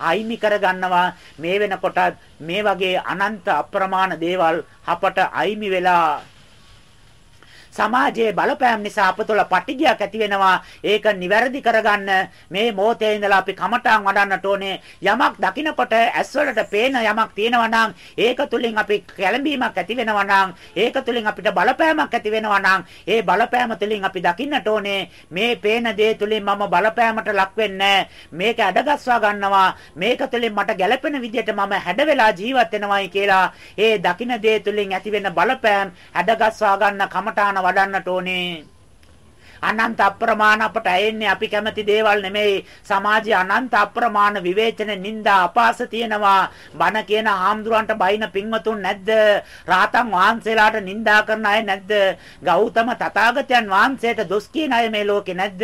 අයිමි කරගන්නවා. මේ වෙනකොට මේ වගේ අනන්ත අප්‍රමාණ දේවල් අපට අයිමි වෙලා සමාජයේ බලපෑම් නිසා අපතුල පටිගයක් ඇති වෙනවා. ඒක නිවැරදි කරගන්න මේ මොහොතේ ඉඳලා අපි කමටහන් වඩන්නට ඕනේ. යමක් දකිනකොට ඇස් වලට පේන යමක් තියෙනවා නම් ඒක තුලින් අපි කැළඹීමක් ඇති වෙනවා නම් ඒක තුලින් අපිට බලපෑමක් ඇති වෙනවා නම් ඒ බලපෑම තුලින් අපි දකින්නට ඕනේ මේ පේන දේ තුලින් මම බලපෑමට ලක් වෙන්නේ මේක අඩගස්වා ගන්නවා. මේක තුලින් මට ගැළපෙන විදිහට මම හැඩ වෙලා ජීවත් වෙනවායි කියලා ඒ දකින දේ තුලින් ඇති වෙන බලපෑම් අඩගස්වා ගන්න කමඨාන වඩන්නට ඕනේ අනන්ත අප්‍රමාණ අපට ඇයෙන්නේ අපි කැමති දේවල් නෙමෙයි. සමාජයේ අනන්ත අප්‍රමාණ විවේචන නිନ୍ଦා අපාස තියෙනවා. බණ කියන ආම්දුරන්ට බයින පින්වතුන් නැද්ද? රාතන් වහන්සේලාට නිନ୍ଦා කරන අය නැද්ද? ගෞතම තථාගතයන් වහන්සේට දොස් කියන අය මේ ලෝකේ නැද්ද?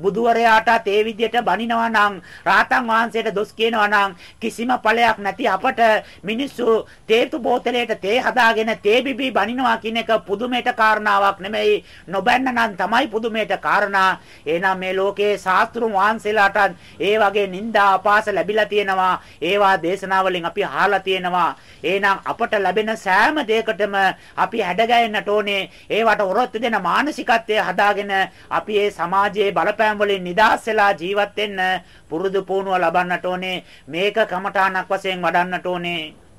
බුදුවරයාටත් ඒ විදිහට බනිනවා නම් රාතන් වහන්සේට දොස් කියනවා නම් කිසිම ඵලයක් නැති අපට මිනිස්සු තේතු බෝතලයට තේ හදාගෙන තේ බිබී බනිනවා කියන එක පුදුමයට කාරණාවක් නෙමෙයි. නොබැන්න නම් තමයි පුදුමේ පුදුමයට කාරණා. එහෙනම් මේ ලෝකයේ ශාස්ත්‍රුන් වහන්සේලාට ඒ වගේ නිന്ദා අපාස ලැබිලා තියෙනවා. ඒවා දේශනාවලින් අපි අහලා තියෙනවා. එහෙනම් අපට ලැබෙන සෑම දෙයකටම අපි හැඩගැහෙන්නට ඕනේ. ඒවට ඔරොත්තු දෙන මානසිකත්වය හදාගෙන අපි මේ සමාජයේ බලපෑම් වලින් නිදහස් වෙලා ජීවත් වෙන්න පුරුදු පුහුණුව ලබන්නට ඕනේ. මේක කමඨාණක් වශයෙන් වඩන්නට ඕනේ.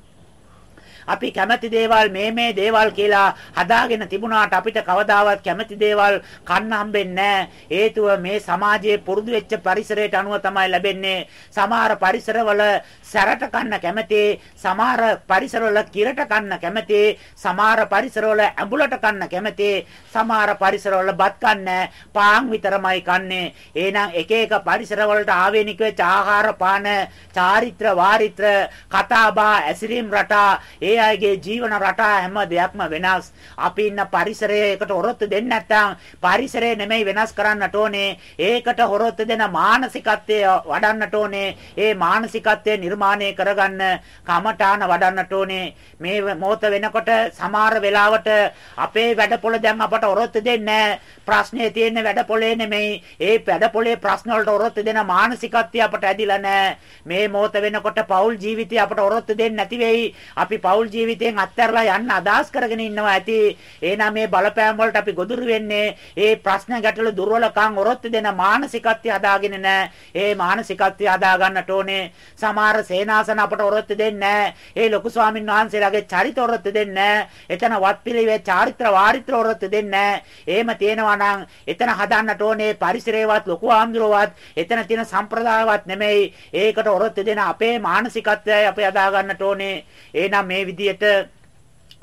අපි කැමති දේවල් මේ මේ දේවල් කියලා හදාගෙන තිබුණාට අපිට කවදාවත් කැමති දේවල් කන්න හම්බෙන්නේ හේතුව මේ සමාජයේ පුරුදු වෙච්ච පරිසරයට අනුව තමයි ලැබෙන්නේ. සමහර පරිසරවල සැරට කන්න කැමති, සමහර පරිසරවල කිරට කන්න කැමති, සමහර පරිසරවල ඇඹුලට කන්න කැමති, සමහර පරිසරවල බත් කන්නේ පාන් විතරමයි කන්නේ. එහෙනම් එක එක පරිසරවලට ආවේනික වෙච්ච ආහාර පාන, චාරිත්‍ර වාරිත්‍ර, කතා බහ, ඇසිරීම් රටා ඒ අයගේ ජීවන රටා හැම දෙයක්ම වෙනස්. අපි ඉන්න පරිසරයකට හොරොත්තු දෙන්නේ නැත්නම් පරිසරය නෙමෙයි වෙනස් කරන්නට ඕනේ. ඒකට හොරොත්තු දෙන මානසිකත්වය වඩන්නට ඕනේ. ඒ මානසිකත්වය නිර්මාණය කරගන්න කමඨාන වඩන්නට ඕනේ. මේ මොහොත වෙනකොට සමහර වෙලාවට අපේ වැඩපොළ දැන් අපට හොරොත්තු දෙන්නේ ප්‍රශ්නේ තියෙන වැඩපොළේ නෙමෙයි. ඒ වැඩපොළේ ප්‍රශ්න වලට හොරොත්තු දෙන මානසිකත්වය අපට ඇදිලා නැහැ. මේ මොහොත වෙනකොට පෞල් ජීවිතය අපට හොරොත්තු දෙන්නේ නැති වෙයි. අපි පෞල් පෞල් ජීවිතයෙන් අත්හැරලා යන්න අදහස් කරගෙන ඉන්නවා ඇති. එහෙනම් මේ බලපෑම් වලට අපි ගොදුරු වෙන්නේ ඒ ප්‍රශ්න ගැටළු දුර්වලකම් ඔරොත්තු දෙන මානසිකත්වය හදාගෙන නැහැ. ඒ මානසිකත්වය හදා ගන්නට ඕනේ. සමහර සේනාසන අපට ඔරොත්තු දෙන්නේ ඒ ලොකු ස්වාමීන් වහන්සේලාගේ චරිත ඔරොත්තු දෙන්නේ එතන වත්පිළිවෙත් චාරිත්‍ර වාරිත්‍ර ඔරොත්තු දෙන්නේ එහෙම තියෙනවා නම් එතන හදන්නට ඕනේ පරිසරයවත් ලොකු ආම්දුරවත් එතන තියෙන සම්ප්‍රදායවත් නෙමෙයි. ඒකට ඔරොත්තු දෙන අපේ මානසිකත්වයයි අපි හදා ගන්නට ඕනේ. එහෙනම් මේ විදියට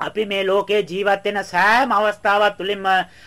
අපි මේ ලෝකේ ජීවත් වෙන සෑම අවස්ථාවක් තුළින්ම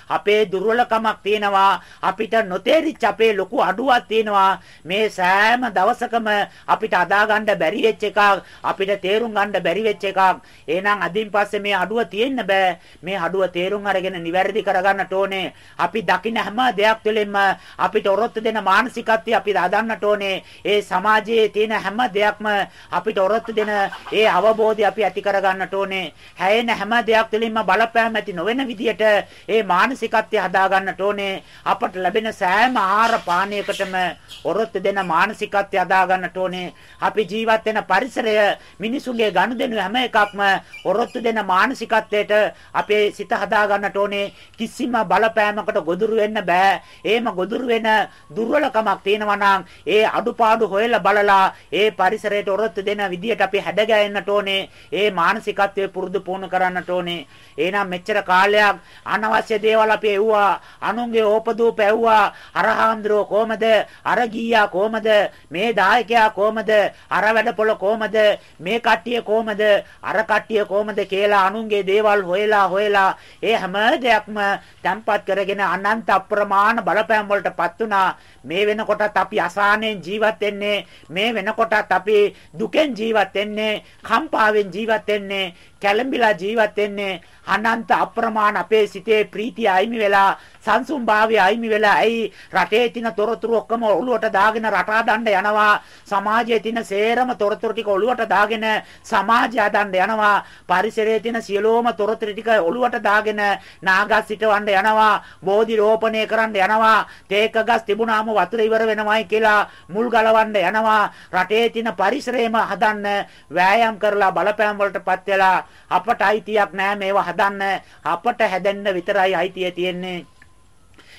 අපේ දුර්වලකමක් තියෙනවා. අපිට නොතේරිච්ච අපේ ලොකු අඩුවක් තියෙනවා. මේ සෑම දවසකම අපිට අදා ගන්න බැරි වෙච්ච එකක් අපිට තේරුම් ගන්න බැරි වෙච්ච එකක්. එහෙනම් අදින් පස්සේ මේ අඩුව තියෙන්න බෑ. මේ අඩුව තේරුම් අරගෙන නිවැරදි කරගන්නට ඕනේ. අපි දකින්න හැම දෙයක් තුළින්ම අපිට ඔරොත්තු දෙන මානසිකත්වය අපි හදන්නට ඕනේ. ඒ සමාජයේ තියෙන හැම දෙයක්ම අපිට ඔරොත්තු දෙන ඒ අවබෝධය අපි ඇති කරගන්නට ඕනේ. හැය වෙන හැම දෙයක් තුළින්ම බලපෑම් ඇති නොවන විදියට ඒ මානසිකත්වය හදා ගන්නට ඕනේ. අපට ලැබෙන සෑම ආහාර පානයකටම ඔරොත්තු දෙන මානසිකත්වය හදා ගන්නට ඕනේ. අපි ජීවත් වෙන පරිසරය මිනිසුන්ගේ ගනුදෙනු හැම එකක්ම ඔරොත්තු දෙන මානසිකත්වයට අපේ සිත හදා ගන්නට ඕනේ. කිසිම බලපෑමකට ගොදුරු වෙන්න බෑ. එහෙම ගොදුරු වෙන දුර්වලකමක් තියෙනවා නම් ඒ අඩුපාඩු හොයලා බලලා ඒ පරිසරයට ඔරොත්තු දෙන විදියට අපි හැදගැහෙන්නට ඕනේ. ඒ මානසිකත්වයේ පුරුදු පුහුණු කරන්නට ඕනේ. එහෙනම් මෙච්චර කාලයක් අනවශ්‍ය දේවල් අපි එව්වා. අනුන්ගේ ඕපදූප එව්වා. අරහාන්දරෝ කොහමද? අර ගීයා කොහමද? මේ දායකයා කොහමද? අර වැඩපොළ කොහමද? මේ කට්ටිය කොහමද? අර කට්ටිය කොහමද කියලා අනුන්ගේ දේවල් හොයලා හොයලා ඒ හැම දෙයක්ම තැම්පත් කරගෙන අනන්ත අප්‍රමාණ බලපෑම් වලටපත් උනා. මේ වෙනකොටත් අපි අසහනෙන් ජීවත් වෙන්නේ මේ වෙනකොටත් අපි දුකෙන් ජීවත් වෙන්නේ කම්පාවෙන් ජීවත් වෙන්නේ කැළඹිලා ජීවත් වෙන්නේ අනන්ත අප්‍රමාණ අපේ සිතේ ප්‍රීතිය අයිමි වෙලා සංසුම් භාවය අයිමි වෙලා ඇයි රටේ තියෙන තොරතුරු ඔක්කොම ඔළුවට දාගෙන රටා දණ්ඩ යනවා? සමාජයේ තියෙන සේරම තොරතුරු ටික ඔළුවට දාගෙන සමාජය දණ්ඩ යනවා. පරිසරයේ තියෙන සියලෝම තොරතුරු ටික ඔළුවට දාගෙන නාගස් සිටවන්න යනවා. බෝධි රෝපණය කරන්න යනවා. තේක ගස් තිබුණාම වතුර ඉවර වෙනවයි කියලා මුල් ගලවන්න යනවා. රටේ තියෙන පරිසරයම හදන්න වෑයම් කරලා බලපෑම් වලටපත් වෙලා අපට අයිතියක් නෑ මේවා හදන්න. අපට හැදෙන්න විතරයි අයිතිය තියෙන්නේ.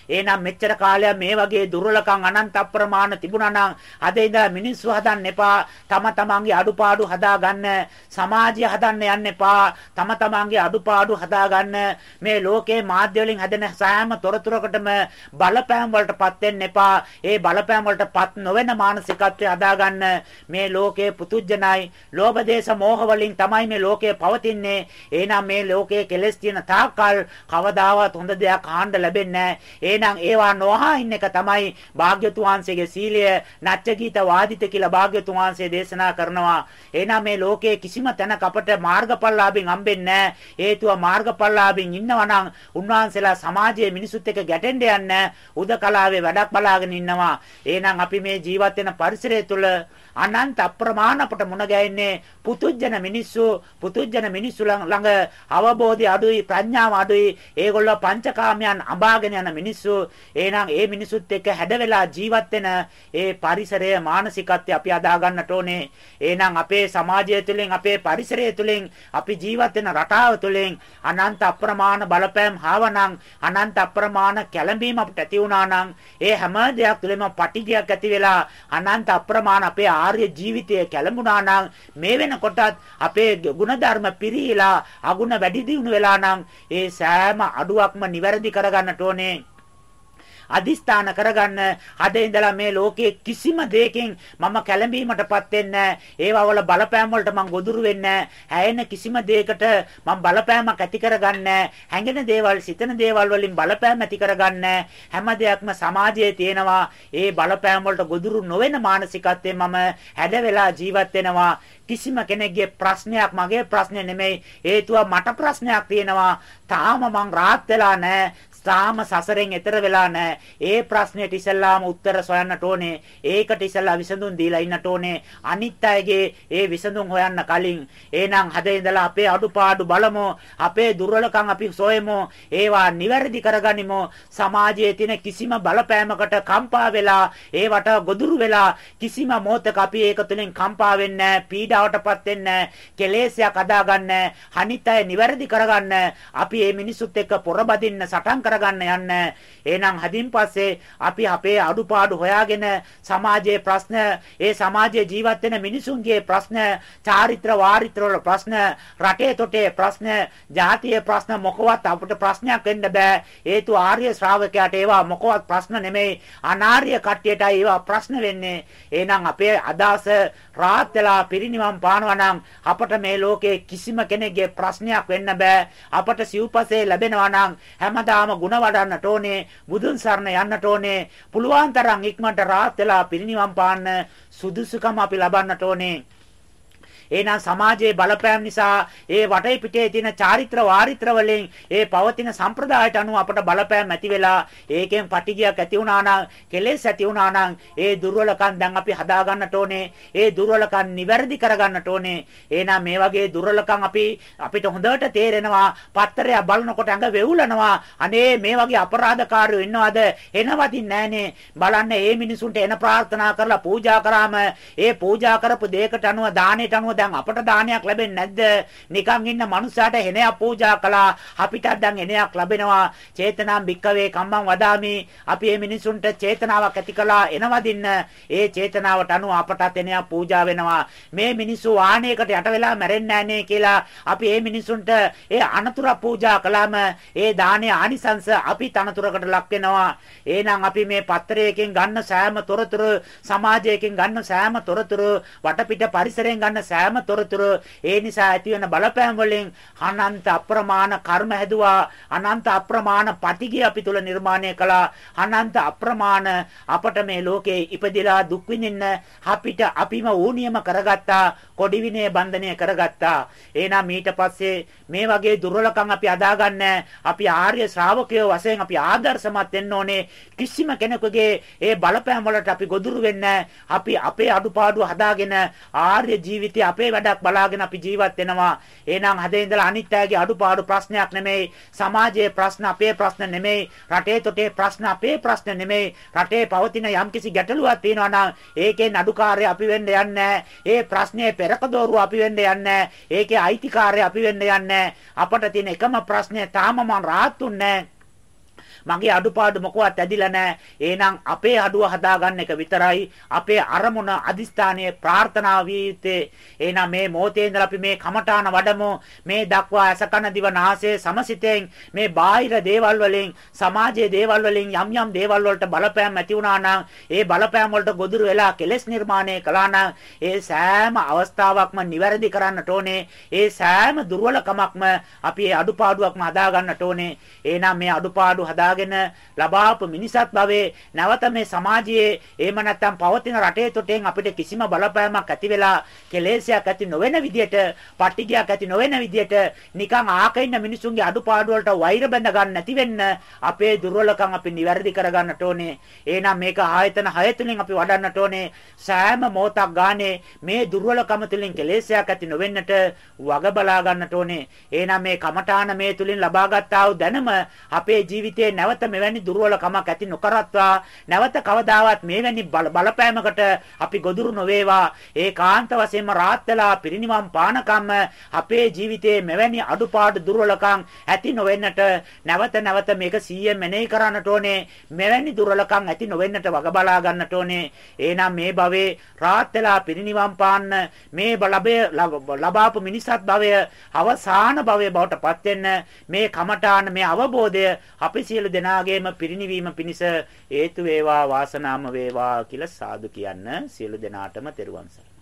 එහෙනම් මෙච්චර කාලයක් මේ වගේ දුර්වලකම් අනන්ත අප්‍රමාණ තිබුණා නම් අද ඉඳලා මිනිස්සු හදන්න එපා. තම තමන්ගේ අඩුපාඩු හදාගන්න. සමාජය හදන්න යන්න එපා. තම තමන්ගේ අඩුපාඩු හදාගන්න. මේ ලෝකේ මාධ්‍ය වලින් හැදෙන සෑම තොරතුරකටම බලපෑම් වලටපත් වෙන්න එපා. ඒ බලපෑම් වලටපත් නොවන මානසිකත්වය හදාගන්න. මේ ලෝකේ පුතුජනයි, ලෝභ දේශ මෝහ වලින් තමයි මේ ලෝකය පවතින්නේ. එහෙනම් මේ ලෝකයේ කෙලෙස් තියෙන තාක්කල් කවදාවත් හොඳ දෙයක් ආන්න ලැබෙන්නේ නැහැ. එහෙනම් ඒවා නොහා ඉන්න එක තමයි භාග්‍යතුන් වහන්සේගේ සීලය නැච්ච ගීත වාදිත කියලා භාග්‍යතුන් වහන්සේ දේශනා කරනවා. එහෙනම් මේ ලෝකයේ කිසිම තැනක අපට මාර්ගඵලලාභින් හම්බෙන්නේ නැහැ. හේතුව මාර්ගඵලලාභින් ඉන්නවා නම් උන්වහන්සේලා සමාජයේ මිනිසුත් එක්ක ගැටෙන්න යන්නේ උදකලාවේ වැඩක් බලාගෙන ඉන්නවා. එහෙනම් අපි මේ ජීවත් වෙන පරිසරය තුළ අනන්ත අප්‍රමාණ අපට මුණ ගැහෙන්නේ පුතුජන මිනිස්සු පුතුජන මිනිස්සු ළඟ අවබෝධය අඩුයි ප්‍රඥාව අඩුයි ඒගොල්ලෝ පංචකාමයන් අඹාගෙන යන මිනිස්සු එහෙනම් ඒ මිනිසුත් එක්ක හැඩ වෙලා ජීවත් වෙන ඒ පරිසරය මානසිකත්වය අපි අදා ගන්නට ඕනේ. එහෙනම් අපේ සමාජය තුළින් අපේ පරිසරය තුළින් අපි ජීවත් වෙන රටාව තුළින් අනන්ත අප්‍රමාණ බලපෑම් ආවනම් අනන්ත අප්‍රමාණ කැළඹීම අපිට ඇති වුණා නම් ඒ හැම දෙයක් තුළම පටිගයක් ඇති වෙලා අනන්ත අප්‍රමාණ අපේ ආර්ය ජීවිතය කැළඹුණා නම් මේ වෙනකොටත් අපේ ಗುಣධර්ම පිරීලා අගුණ වැඩි දියුණු වෙලා නම් ඒ සෑම අඩුවක්ම නිවැරදි කරගන්නට ඕනේ. අදිස්ථාන කරගන්න. අද ඉඳලා මේ ලෝකයේ කිසිම දෙයකින් මම කැළඹීමටපත් වෙන්නේ ඒවා වල බලපෑම් වලට මම ගොදුරු වෙන්නේ හැයෙන කිසිම දෙයකට මම බලපෑමක් ඇති කරගන්නේ හැඟෙන දේවල් සිතන දේවල් වලින් බලපෑම් ඇති කරගන්නේ හැම දෙයක්ම සමාජයේ තියෙනවා. ඒ බලපෑම් වලට ගොදුරු නොවන මානසිකත්වයෙන් මම හැඩ වෙලා ජීවත් වෙනවා. කිසිම කෙනෙක්ගේ ප්‍රශ්නයක් මගේ ප්‍රශ්නේ නෙමෙයි. හේතුව මට ප්‍රශ්නයක් තියෙනවා. තාම මං rahat වෙලා නැහැ. තාම සසරෙන් එතර වෙලා නැහැ. ඒ ප්‍රශ්නෙට ඉස්සෙල්ලාම උත්තර සොයන්නට ඕනේ. ඒකට ඉස්සෙල්ලා විසඳුම් දීලා ඉන්නට ඕනේ. අනිත් අයගේ ඒ විසඳුම් හොයන්න කලින් එහෙනම් හද ඉඳලා අපේ අඩුපාඩු බලමු. අපේ දුර්වලකම් අපි සොයමු. ඒවා නිවැරදි කරගනිමු. සමාජයේ තියෙන කිසිම බලපෑමකට කම්පා වෙලා ඒවට ගොදුරු වෙලා කිසිම මොහොතක අපි ඒක තුළින් කම්පා වෙන්නේ නැහැ. පීඩාවටපත් වෙන්නේ නැහැ. කෙලෙසයක් අදාගන්නේ නැහැ. අනිත් අය නිවැරදි කරගන්න අපි මේ මිනිසුත් එක්ක පොරබදින්න සටන් කරගන්න යන්න. එහෙනම් හදින් පස්සේ අපි අපේ අඩුපාඩු හොයාගෙන සමාජයේ ප්‍රශ්න, ඒ සමාජයේ ජීවත් වෙන මිනිසුන්ගේ ප්‍රශ්න, චාරිත්‍ර වාරිත්‍ර වල ප්‍රශ්න, රටේ තොටේ ප්‍රශ්න, ජාතියේ ප්‍රශ්න මොකවත් අපිට ප්‍රශ්නයක් වෙන්න බෑ. හේතු ආර්ය ශ්‍රාවකයාට ඒවා මොකවත් ප්‍රශ්න නෙමෙයි. අනාර්ය කට්ටියටයි ඒවා ප්‍රශ්න වෙන්නේ. එහෙනම් අපේ අදහස රාත් වෙලා පිරිනිවන් පානවා නම් අපට මේ ලෝකේ කිසිම කෙනෙක්ගේ ප්‍රශ්නයක් වෙන්න බෑ. අපට සිව්පසේ ලැබෙනවා නම් හැමදාම ಗುಣ වඩන්නට ඕනේ. බුදුන් සරණ යන්නට ඕනේ. පුළුවන් තරම් ඉක්මනට රාත් වෙලා පිරිනිවන් පාන්න සුදුසුකම අපි ලබන්නට ඕනේ. එහෙනම් සමාජයේ බලපෑම් නිසා ඒ වටේ පිටේ තියෙන චාරිත්‍ර වාරිත්‍ර වලින් ඒ පවතින සම්ප්‍රදායට අනුව අපට බලපෑම් ඇති වෙලා ඒකෙන් පටිගියක් ඇති වුණා නම් කෙලෙස් ඇති වුණා නම් ඒ දුර්වලකම් දැන් අපි හදා ගන්නට ඕනේ. ඒ දුර්වලකම් නිවැරදි කර ගන්නට ඕනේ. එහෙනම් මේ වගේ දුර්වලකම් අපි අපිට හොඳට තේරෙනවා. පත්තරය බලනකොට ඇඟ වෙවුලනවා. අනේ මේ වගේ අපරාධකාරයෝ ඉන්නවද? එනවදින් නැහනේ. බලන්න මේ මිනිසුන්ට එන ප්‍රාර්ථනා කරලා පූජා කරාම ඒ පූජා කරපු දෙයකට අනුව දාණයට අනුව දැන් අපට දානයක් ලැබෙන්නේ නැද්ද? නිකන් ඉන්න මනුස්සයාට හෙනයක් පූජා කළා. අපිටත් දැන් හෙනයක් ලැබෙනවා. චේතනාම් භික්කවේ කම්මං වදාමි. අපි මේ මිනිසුන්ට චේතනාවක් ඇති කළා එනවදින්න. ඒ චේතනාවට අනුව අපටත් හෙනයක් පූජා වෙනවා. මේ මිනිස්සු වාහනයකට යට වෙලා මැරෙන්නේ නැහනේ කියලා අපි මේ මිනිසුන්ට ඒ අනතුර පූජා කළාම ඒ දානයේ ආනිසංස අපි තනතුරකට ලක් වෙනවා. එහෙනම් අපි මේ පත්‍රයකින් ගන්න සෑම තොරතුරු සමාජයකින් ගන්න සෑම තොරතුරු වටපිට පරිසරයෙන් ගන්න සෑම සෑම තොරතුරු ඒ නිසා ඇතිවන බලපෑම් වලින් අනන්ත අප්‍රමාණ කර්ම හැදුවා. අනන්ත අප්‍රමාණ පටිගි අපි තුල නිර්මාණය කළා. අනන්ත අප්‍රමාණ අපට මේ ලෝකේ ඉපදිලා දුක් විඳින්න අපිට අපිම ඌනියම කරගත්තා. කොඩි විනය බන්ධනය කරගත්තා. එහෙනම් ඊට පස්සේ මේ වගේ දුර්වලකම් අපි අදාගන්න අපි ආර්ය ශ්‍රාවකයෝ වශයෙන් අපි ආදර්ශමත් වෙන්න ඕනේ. කිසිම කෙනෙකුගේ ඒ බලපෑම් වලට අපි ගොදුරු වෙන්න අපි අපේ අඩුපාඩු හදාගෙන ආර්ය ජීවිතය අපේ වැඩක් බලාගෙන අපි ජීවත් වෙනවා. එහෙනම් හදේ ඉඳලා අනිත් අයගේ අඩුපාඩු ප්‍රශ්නයක් නෙමෙයි. සමාජයේ ප්‍රශ්න අපේ ප්‍රශ්න නෙමෙයි. රටේ තොටේ ප්‍රශ්න අපේ ප්‍රශ්න නෙමෙයි. රටේ පවතින යම්කිසි ගැටලුවක් තියෙනවා නම් ඒකේ නඩුකාරය අපි වෙන්න යන්නේ ඒ ප්‍රශ්නේ පෙරකදෝරුව අපි වෙන්න යන්නේ ඒකේ අයිතිකාරය අපි වෙන්න යන්නේ අපට තියෙන එකම ප්‍රශ්නේ තාම මම රාහත්ුන්නේ මගේ අඩුපාඩු මොකවත් ඇදිලා නැහැ. එහෙනම් අපේ අඩුව හදාගන්න එක විතරයි අපේ අරමුණ අදිස්ථානයේ ප්‍රාර්ථනාව විය යුත්තේ. එහෙනම් මේ මොහොතේ ඉඳලා අපි මේ කමඨාන වඩමු. මේ දක්වා අසකන දිව නාසය සමසිතෙන් මේ බාහිර දේවල් වලින් සමාජයේ දේවල් වලින් යම් යම් දේවල් වලට බලපෑම් ඇති වුණා නම් ඒ බලපෑම් වලට ගොදුරු වෙලා කෙලෙස් නිර්මාණය කළා නම් ඒ සෑම අවස්ථාවක්ම නිවැරදි කරන්නට ඕනේ. ඒ සෑම දුර්වලකමක්ම අපි ඒ අඩුපාඩුවක්ම හදා ගන්නට ඕනේ. එහෙනම් මේ අඩුපාඩු හදා හදාගෙන ලබාපු මිනිසත් භවයේ නැවත මේ සමාජයේ එහෙම නැත්නම් පවතින රටේ තොටෙන් අපිට කිසිම බලපෑමක් ඇති වෙලා කෙලෙසයක් ඇති නොවන විදියට පටිගයක් ඇති නොවන විදියට නිකන් ආක ඉන්න මිනිසුන්ගේ අඩුපාඩු වලට වෛර බැඳ ගන්න නැති වෙන්න අපේ දුර්වලකම් අපි නිවැරදි කරගන්නට ඕනේ. එහෙනම් මේක ආයතන 6 තුලින් අපි වඩන්නට ඕනේ. සෑම මොහොතක් ගානේ මේ දුර්වලකම තුලින් කෙලෙසයක් ඇති නොවෙන්නට වග බලා ගන්නට ඕනේ. එහෙනම් මේ කමඨාන මේ තුලින් ලබාගත් ආ වූ දැනම අපේ ජීවිතේ නැවත මෙවැනි දුර්වලකමක් ඇති නොකරත්වා. නැවත කවදාවත් මෙවැනි බලපෑමකට අපි ගොදුරු නොවේවා. ඒකාන්ත වශයෙන්ම රාත් වෙලා පිරිනිවන් පානකම් අපේ ජීවිතයේ මෙවැනි අඩුපාඩු දුර්වලකම් ඇති නොවෙන්නට නැවත නැවත මේක 100 මෙනෙහි කරන්නට ඕනේ. මෙවැනි දුර්වලකම් ඇති නොවෙන්නට වග බලා ගන්නට ඕනේ. එහෙනම් මේ භවයේ රාත් වෙලා පිරිනිවන් පාන්න මේ ලැබේ ලබාපු මිනිසත් භවය අවසාන භවය බවට පත් වෙන්න මේ කමඨාන මේ අවබෝධය අපි සියලු දෙනාගේම පිරිණිවීම පිණිස හේතු වේවා වාසනාම වේවා කියලා සාදු කියන්න සියලු දෙනාටම තෙරුවන් සරණයි.